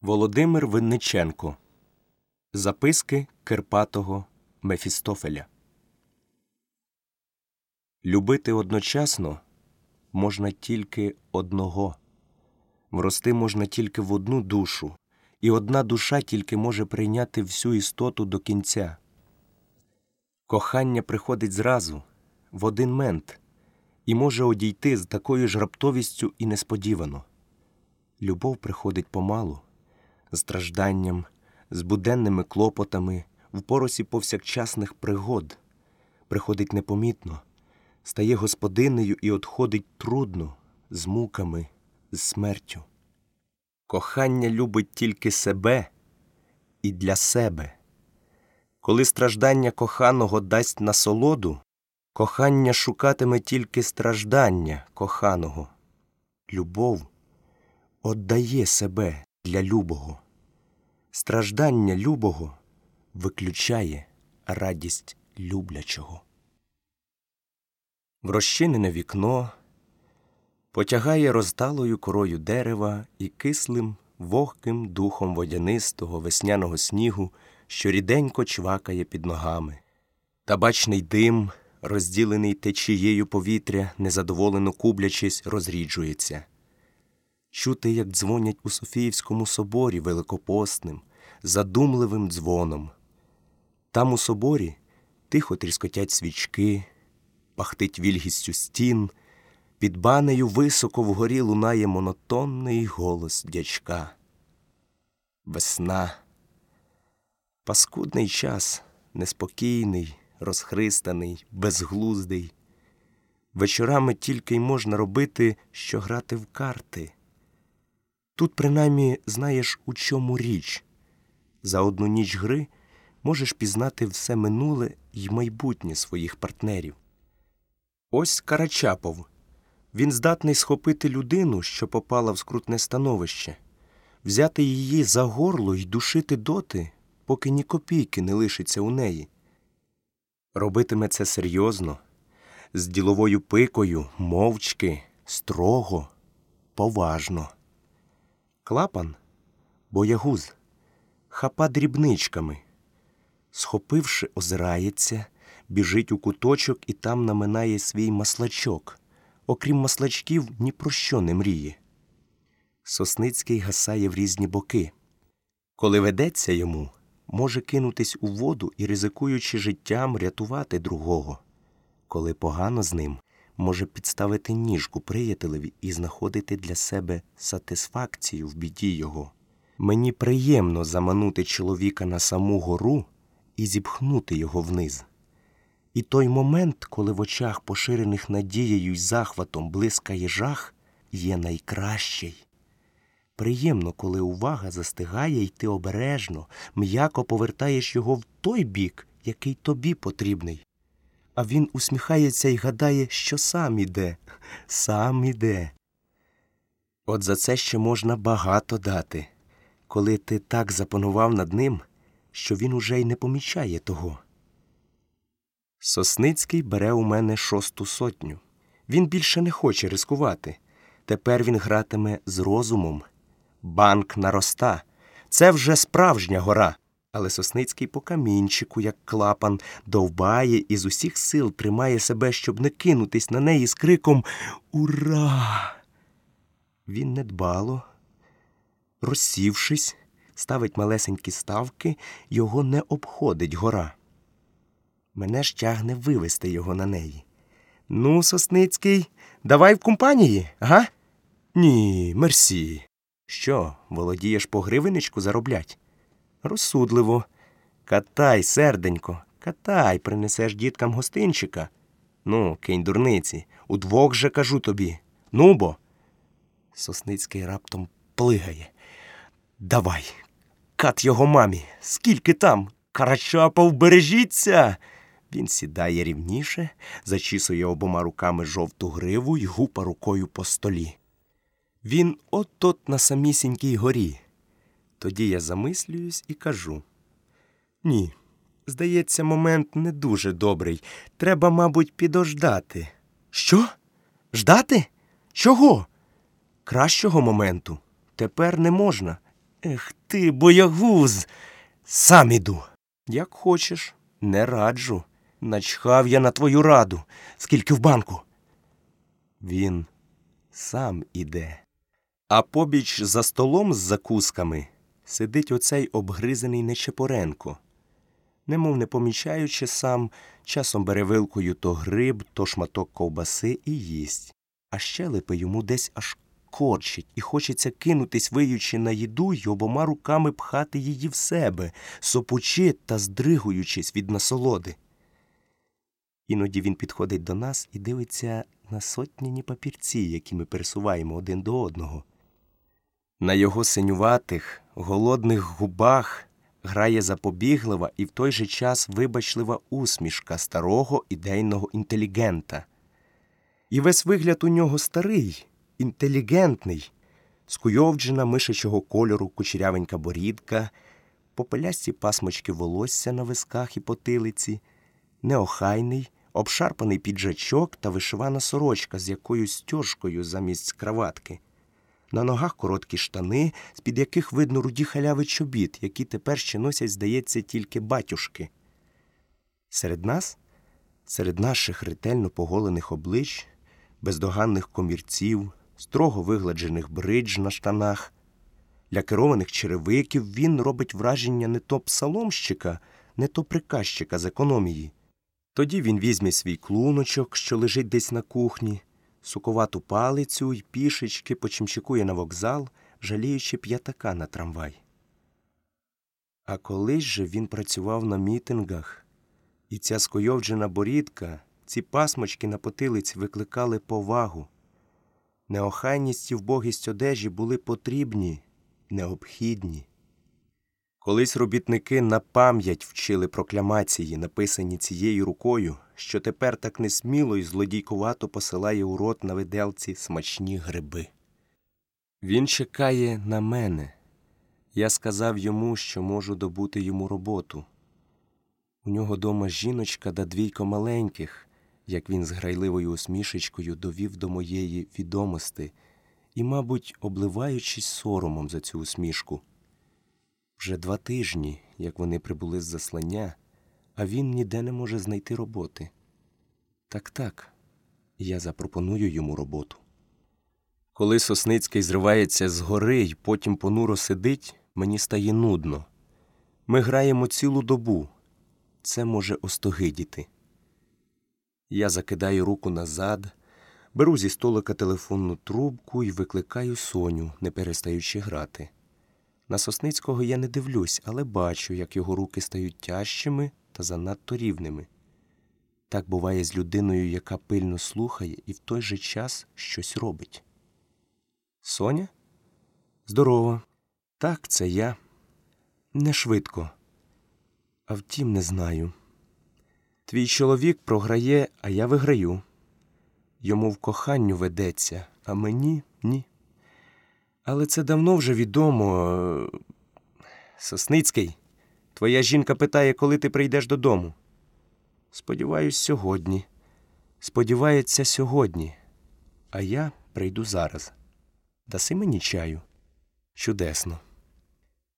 Володимир Винниченко Записки Кирпатого Мефістофеля Любити одночасно можна тільки одного. Врости можна тільки в одну душу, і одна душа тільки може прийняти всю істоту до кінця. Кохання приходить зразу, в один мент, і може одійти з такою ж раптовістю і несподівано. Любов приходить помалу стражданням, з буденними клопотами, в поросі повсякчасних пригод, приходить непомітно, стає господинею і одходить трудно, з муками, з смертю. Кохання любить тільки себе і для себе. Коли страждання коханого дасть насолоду, кохання шукатиме тільки страждання коханого. Любов отдає себе для любого. Страждання любого виключає радість люблячого. В розчинене вікно потягає розталою корою дерева і кислим вогким духом водянистого весняного снігу, що ріденько чвакає під ногами. Табачний дим, розділений течією повітря, незадоволено кублячись, розріджується. Чути, як дзвонять у Софіївському соборі великопосним, задумливим дзвоном. Там у соборі тихо тріскотять свічки, пахтить вільгістю стін, під банею високо вгорі лунає монотонний голос дячка. Весна. Паскудний час, неспокійний, розхристаний, безглуздий. Вечорами тільки й можна робити, що грати в карти. Тут, принаймні, знаєш, у чому річ. За одну ніч гри можеш пізнати все минуле й майбутнє своїх партнерів. Ось Карачапов. Він здатний схопити людину, що попала в скрутне становище, взяти її за горло й душити доти, поки ні копійки не лишиться у неї. Робитиме це серйозно, з діловою пикою, мовчки, строго, поважно. Клапан боягуз, хапа дрібничками. Схопивши, озирається, біжить у куточок і там наминає свій маслачок. Окрім маслачків, ні про що не мріє. Сосницький гасає в різні боки. Коли ведеться йому, може кинутись у воду і, ризикуючи життям, рятувати другого. Коли погано з ним, може підставити ніжку приятелеві і знаходити для себе сатисфакцію в біді його. Мені приємно заманути чоловіка на саму гору і зіпхнути його вниз. І той момент, коли в очах, поширених надією й захватом, блискає жах, є найкращий. Приємно, коли увага застигає, й ти обережно, м'яко повертаєш його в той бік, який тобі потрібний а він усміхається і гадає, що сам іде, сам іде. От за це ще можна багато дати, коли ти так запанував над ним, що він уже й не помічає того. Сосницький бере у мене шосту сотню. Він більше не хоче рискувати. Тепер він гратиме з розумом. Банк нароста. Це вже справжня гора. Але Сосницький по камінчику, як клапан, довбає і з усіх сил тримає себе, щоб не кинутись на неї з криком Ура! Він недбало, розсівшись, ставить малесенькі ставки, його не обходить гора. Мене ж тягне вивести його на неї. Ну, Сосницький, давай в компанії, га? Ні, мерсі. Що, володієш по гривенечку зароблять? Розсудливо. Катай, серденько, катай, принесеш діткам гостинчика. Ну, кинь дурниці, удвох же кажу тобі. Ну бо. Сосницький раптом плигає. Давай, кат його мамі. Скільки там? Карачапов, бережіться. Він сідає рівніше, зачісує обома руками жовту гриву й гупа рукою по столі. Він от от на самісінькій горі. Тоді я замислююсь і кажу ні, здається, момент не дуже добрий. Треба, мабуть, підождати. Що? Ждати? Чого? Кращого моменту тепер не можна. Ех ти, боягуз. Сам іду. Як хочеш, не раджу. Начхав я на твою раду. Скільки в банку? Він сам іде. А побіч за столом з закусками сидить оцей обгризений Нечепоренко. Немов не помічаючи сам, часом бере вилкою то гриб, то шматок ковбаси і їсть. А щелепи йому десь аж корчить, і хочеться кинутись, виючи на їду й обома руками пхати її в себе, сопучи та здригуючись від насолоди. Іноді він підходить до нас і дивиться на сотняні папірці, які ми пересуваємо один до одного. На його синюватих, голодних губах грає запобіглива і в той же час вибачлива усмішка старого ідейного інтелігента. І весь вигляд у нього старий, інтелігентний, скуйовджена мишачого кольору кучерявенька борідка, попелясті пасмочки волосся на висках і потилиці, неохайний, обшарпаний піджачок та вишивана сорочка з якоюсь стяжкою замість краватки. На ногах короткі штани, з-під яких видно руді халяви чобіт, які тепер ще носять, здається, тільки батюшки. Серед нас, серед наших ретельно поголених облич, бездоганних комірців, строго вигладжених бридж на штанах, лякерованих черевиків, він робить враження не то псаломщика, не то приказчика з економії. Тоді він візьме свій клуночок, що лежить десь на кухні, суковату палицю й пішечки почимчикує на вокзал, жаліючи п'ятака на трамвай. А колись же він працював на мітингах, і ця скойовджена борідка, ці пасмочки на потилиці викликали повагу. Неохайність і вбогість одежі були потрібні, необхідні. Колись робітники на пам'ять вчили прокламації, написані цією рукою, що тепер так несміло і злодійкувато посилає у рот на виделці смачні гриби. Він чекає на мене. Я сказав йому, що можу добути йому роботу. У нього дома жіночка да двійко маленьких, як він з грайливою усмішечкою довів до моєї відомости і, мабуть, обливаючись соромом за цю усмішку. Вже два тижні, як вони прибули з заслання, а він ніде не може знайти роботи. Так так, я запропоную йому роботу. Коли Сосницький зривається з гори й потім понуро сидить, мені стає нудно. Ми граємо цілу добу. Це може остогидіти. Я закидаю руку назад, беру зі столика телефонну трубку і викликаю Соню, не перестаючи грати. На Сосницького я не дивлюсь, але бачу, як його руки стають тяжчими та занадто рівними. Так буває з людиною, яка пильно слухає і в той же час щось робить. Соня? Здорово. Так, це я. Не швидко. А втім, не знаю. Твій чоловік програє, а я виграю. Йому в коханню ведеться, а мені ні. Але це давно вже відомо. Сосницький, твоя жінка питає, коли ти прийдеш додому. Сподіваюсь, сьогодні. Сподівається, сьогодні. А я прийду зараз. Даси мені чаю? Чудесно.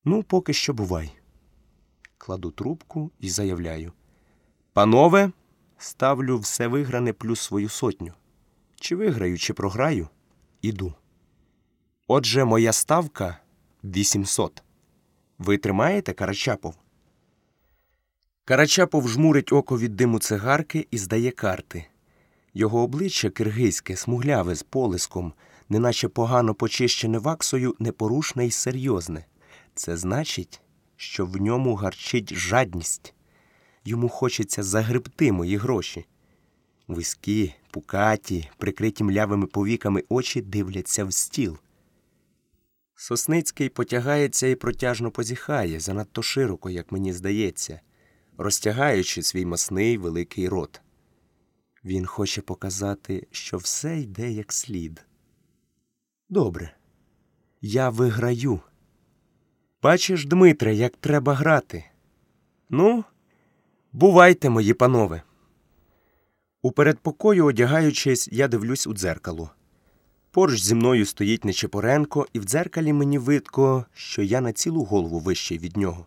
Ну, поки що бувай. Кладу трубку і заявляю. Панове, ставлю все вигране плюс свою сотню. Чи виграю, чи програю, іду. Отже, моя ставка 800. Ви тримаєте Карачапов? Карачапов жмурить око від диму цигарки і здає карти. Його обличчя киргизьке, смугляве з полиском, неначе погано почищене ваксою, непорушне і серйозне. Це значить, що в ньому гарчить жадність. Йому хочеться загребти мої гроші. Вискі, пукаті, прикриті млявими повіками очі дивляться в стіл. Сосницький потягається і протяжно позіхає, занадто широко, як мені здається, розтягаючи свій масний великий рот. Він хоче показати, що все йде як слід. Добре, я виграю. Бачиш, Дмитре, як треба грати. Ну, бувайте, мої панове. У передпокою, одягаючись, я дивлюсь у дзеркало. Поруч зі мною стоїть Нечепоренко, і в дзеркалі мені видко, що я на цілу голову вищий від нього.